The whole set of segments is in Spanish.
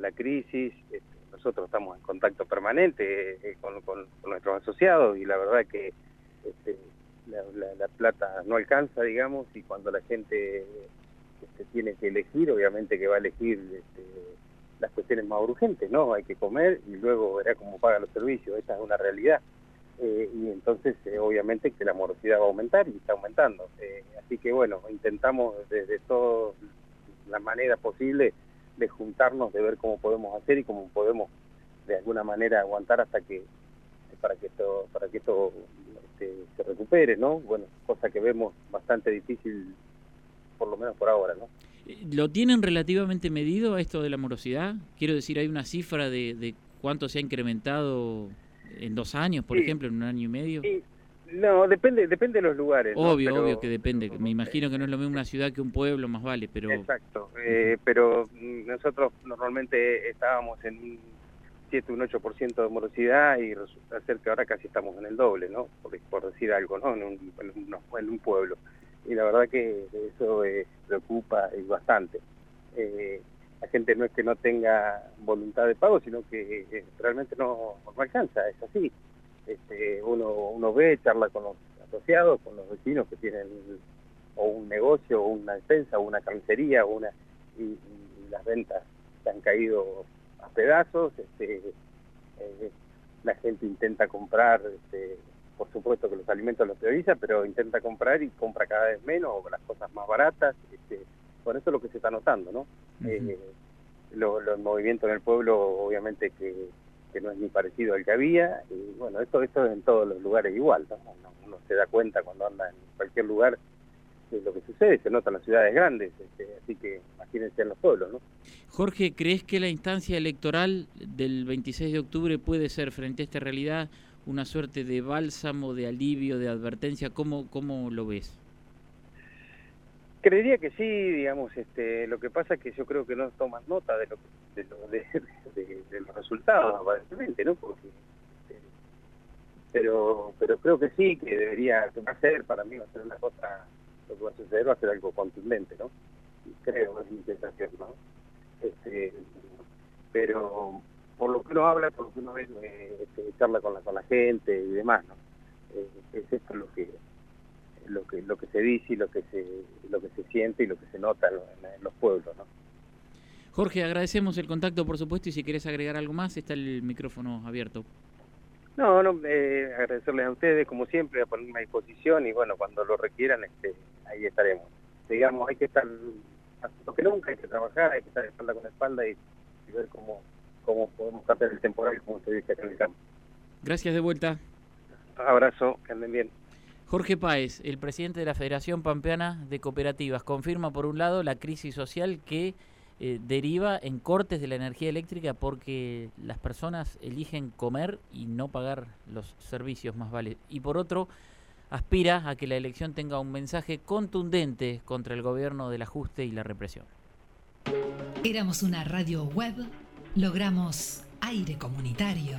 la crisis, este, nosotros estamos en contacto permanente eh, con, nuestros asociados y la verdad que este, la, plata no alcanza, digamos, y cuando la gente este, tiene que elegir, obviamente que va a elegir las cuestiones más urgentes, ¿no? Hay que comer y luego verá cómo paga los servicios, esa es una realidad. Eh, y entonces eh, obviamente que la morosidad va a aumentar y está aumentando. Eh, así que bueno, intentamos desde todas las maneras posibles de juntarnos, de ver cómo podemos hacer y cómo podemos de alguna manera aguantar hasta que para que esto para que esto este, se recupere, ¿no? Bueno, cosa que vemos bastante difícil por lo menos por ahora, ¿no? ¿Lo tienen relativamente medido a esto de la morosidad? Quiero decir, ¿hay una cifra de, de cuánto se ha incrementado en dos años, por ejemplo, en un año y medio? No, depende depende de los lugares. Obvio, obvio que depende. Me imagino que no es lo mismo una ciudad que un pueblo, más vale, pero... Exacto, eh, pero nosotros normalmente estábamos en un 7, un 8% de morosidad y resulta ser que ahora casi estamos en el doble, ¿no? Por, por decir algo, ¿no? En un, en un pueblo y la verdad que eso eh, preocupa y bastante. Eh, la gente no es que no tenga voluntad de pago, sino que eh, realmente no, no, alcanza, es así. Este, uno, uno ve, charla con los asociados, con los vecinos que tienen o un negocio, o una defensa, o una carnicería, o una, y, las ventas se han caído a pedazos, este, la gente intenta comprar este, por supuesto que los alimentos los prioriza, pero intenta comprar y compra cada vez menos o las cosas más baratas. Este, por eso es lo que se está notando, ¿no? Eh, los movimientos en el pueblo, obviamente que, no es ni parecido al que había, y bueno, esto, esto es en todos los lugares igual, ¿no? Uno, se da cuenta cuando anda en cualquier lugar de lo que sucede, se nota en las ciudades grandes, este, así que imagínense en los pueblos, ¿no? Jorge, ¿crees que la instancia electoral del 26 de octubre puede ser frente a esta realidad una suerte de bálsamo, de alivio, de advertencia? ¿Cómo, cómo lo ves? Creería que sí, digamos, este, lo que pasa es que yo creo que no toman nota de, lo, de, lo, de, los resultados, aparentemente, ¿no? Porque, este, pero, pero creo que sí, que debería, ser, para mí va a ser una cosa, lo que va a suceder va a ser algo contundente, ¿no? Creo, es mi sensación, ¿no? Este, pero por lo que uno habla, por lo que uno ve, eh, este, charla con la, con la gente y demás, ¿no? Eh, es esto lo que lo que lo que se dice y lo que se lo que se siente y lo que se nota en, los pueblos, ¿no? Jorge, agradecemos el contacto, por supuesto, y si querés agregar algo más, está el micrófono abierto. No, no, eh, agradecerles a ustedes, como siempre, a ponerme a disposición y bueno, cuando lo requieran, este, ahí estaremos. Digamos, hay que estar, lo que nunca, hay que trabajar, hay que estar espalda con espalda y ver cómo cómo podemos cambiar el temporal, como se dice acá en el campo. Gracias de vuelta. abrazo, que anden bien. Jorge Páez, el presidente de la Federación Pampeana de Cooperativas, confirma por un lado la crisis social que eh, deriva en cortes de la energía eléctrica porque las personas eligen comer y no pagar los servicios más vale. Y por otro, aspira a que la elección tenga un mensaje contundente contra el gobierno del ajuste y la represión. Éramos una radio web Logramos aire comunitario.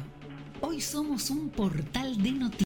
Hoy somos un portal de noticias.